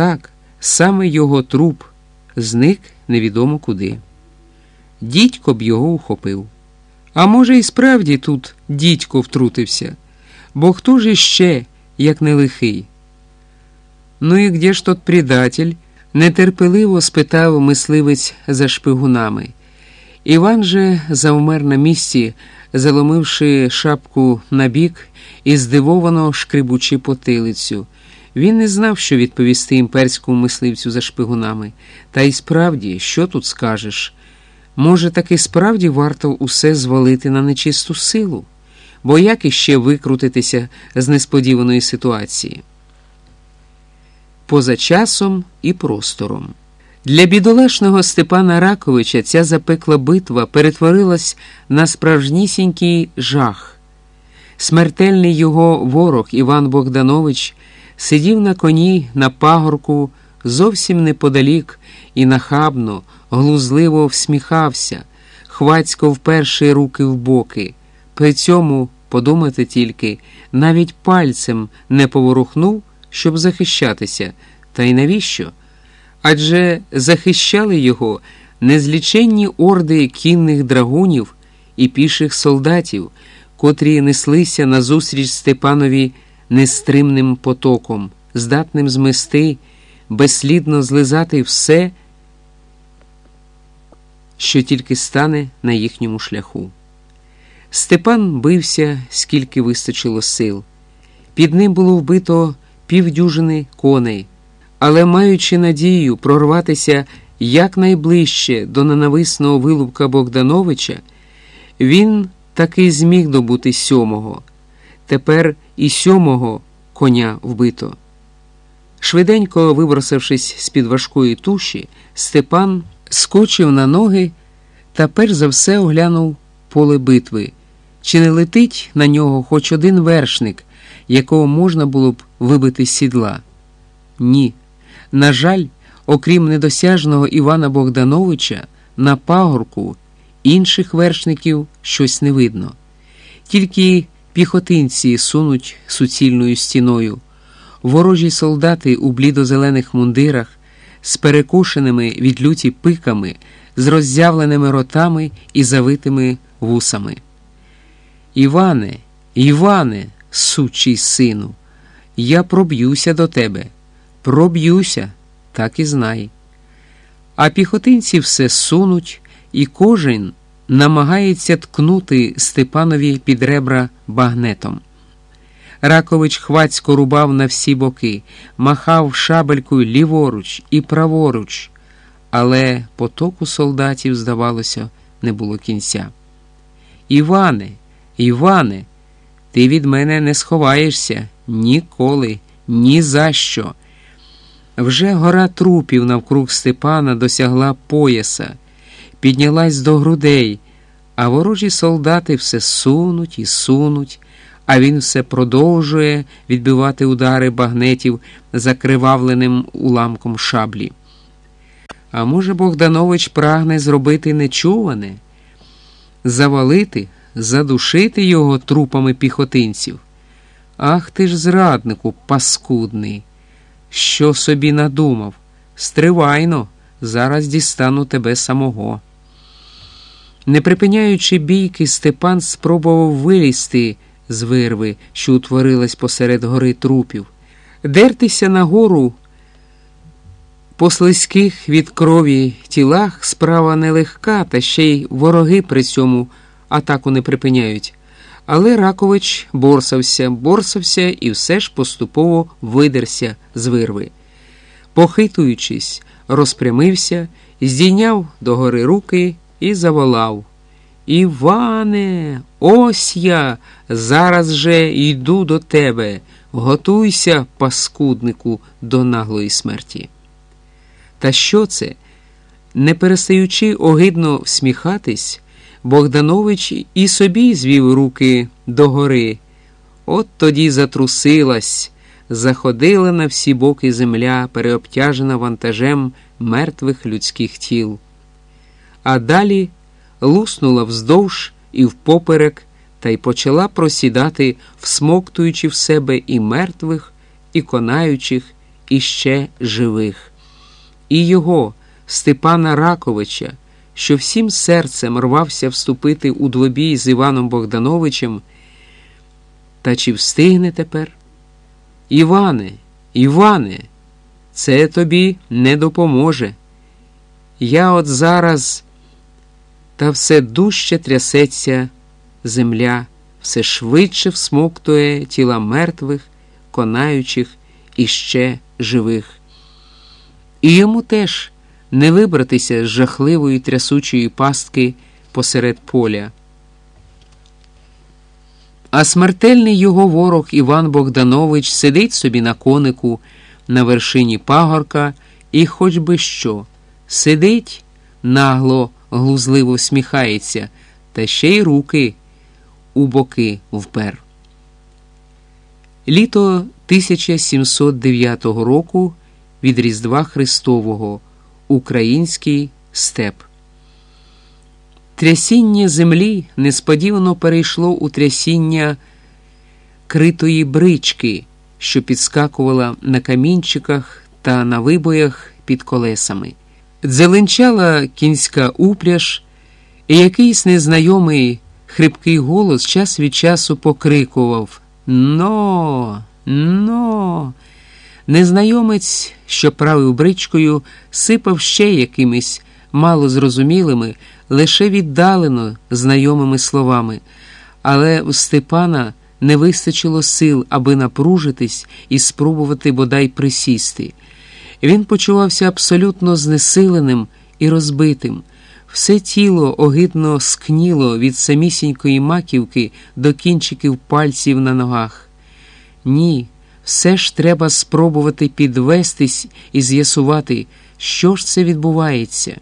Так, саме його труп зник невідомо куди. Дідько б його ухопив. А може, і справді тут дідько втрутився, бо хто ж іще, як не лихий? Ну і где ж тот предатель? нетерпеливо спитав мисливець за шпигунами. Іван же завмер на місці, заломивши шапку на бік і здивовано шкрибучи потилицю. Він не знав, що відповісти імперському мисливцю за шпигунами. Та й справді, що тут скажеш? Може, таки справді варто усе звалити на нечисту силу, бо як іще викрутитися з несподіваної ситуації? Поза часом і простором. Для бідолашного Степана Раковича ця запекла битва перетворилась на справжнісінький жах. Смертельний його ворог Іван Богданович сидів на коні на пагорку зовсім неподалік і нахабно, глузливо всміхався, хвацько вперше руки в боки. При цьому, подумати тільки, навіть пальцем не поворухнув, щоб захищатися. Та й навіщо? Адже захищали його незліченні орди кінних драгунів і піших солдатів, котрі неслися назустріч Степанові нестримним потоком, здатним змести, безслідно злизати все, що тільки стане на їхньому шляху. Степан бився, скільки вистачило сил. Під ним було вбито півдюжини коней, але, маючи надію прорватися якнайближче до ненависного вилупка Богдановича, він таки зміг добути сьомого. Тепер і сьомого коня вбито. Швиденько вибросившись з під важкої туші, Степан скочив на ноги та перш за все оглянув поле битви. Чи не летить на нього хоч один вершник, якого можна було б вибити з сідла? Ні. На жаль, окрім недосяжного Івана Богдановича, на пагорку інших вершників щось не видно. Тільки піхотинці сунуть суцільною стіною, ворожі солдати у блідозелених мундирах з перекушеними від люті пиками, з роззявленими ротами і завитими вусами. Іване, Іване, сучий сину, я проб'юся до тебе, проб'юся, так і знай. А піхотинці все сунуть, і кожен намагається ткнути Степанові під ребра багнетом. Ракович хвацько рубав на всі боки, махав шабелькою ліворуч і праворуч, але потоку солдатів, здавалося, не було кінця. Іване, Іване, ти від мене не сховаєшся ніколи, ні за що. Вже гора трупів навкруг Степана досягла пояса, піднялась до грудей, а ворожі солдати все сунуть і сунуть, а він все продовжує відбивати удари багнетів закривавленим уламком шаблі. А може, Богданович прагне зробити нечуване, завалити, задушити його трупами піхотинців. Ах ти ж, зраднику, паскудний! Що собі надумав? Стривайно, зараз дістану тебе самого. Не припиняючи бійки, Степан спробував вилізти з вирви, що утворилась посеред гори трупів, дертися нагору по слизьких від крові тілах справа нелегка, та ще й вороги при цьому атаку не припиняють. Але Ракович борсався, борсався і все ж поступово видерся з вирви. Похитуючись, розпрямився, здійняв догори руки і заволав. Іване, ось я, зараз же йду до тебе. Готуйся, паскуднику, до наглої смерті. Та що це? Не перестаючи огидно всміхатись, Богданович і собі звів руки догори. От тоді затрусилась, заходила на всі боки земля, переобтяжена вантажем мертвих людських тіл. А далі луснула вздовж і впоперек та й почала просідати, всмоктуючи в себе і мертвих, і конаючих, іще живих. І його, Степана Раковича, що всім серцем рвався вступити у двобій з Іваном Богдановичем. Та чи встигне тепер? Іване, Іване, це тобі не допоможе. Я от зараз та все дужче трясеться земля, все швидше всмоктує тіла мертвих, конаючих і ще живих. І йому теж не вибратися з жахливої трясучої пастки посеред поля. А смертельний його ворог Іван Богданович сидить собі на конику на вершині пагорка, і хоч би що, сидить, нагло, глузливо всміхається, та ще й руки у боки впер. Літо 1709 року від Різдва Христового Український степ. Трясіння землі несподівано перейшло у трясіння критої брички, що підскакувала на камінчиках та на вибоях під колесами. Дзеленчала кінська упряж, і якийсь незнайомий хрипкий голос час від часу покрикував Но, но. Незнайомець, що правив бричкою, сипав ще якимись малозрозумілими, лише віддалено знайомими словами, але у Степана не вистачило сил, аби напружитись і спробувати бодай присісти. Він почувався абсолютно знесиленим і розбитим. Все тіло огидно скніло від самісінької маківки до кінчиків пальців на ногах. Ні, все ж треба спробувати підвестись і з'ясувати, що ж це відбувається.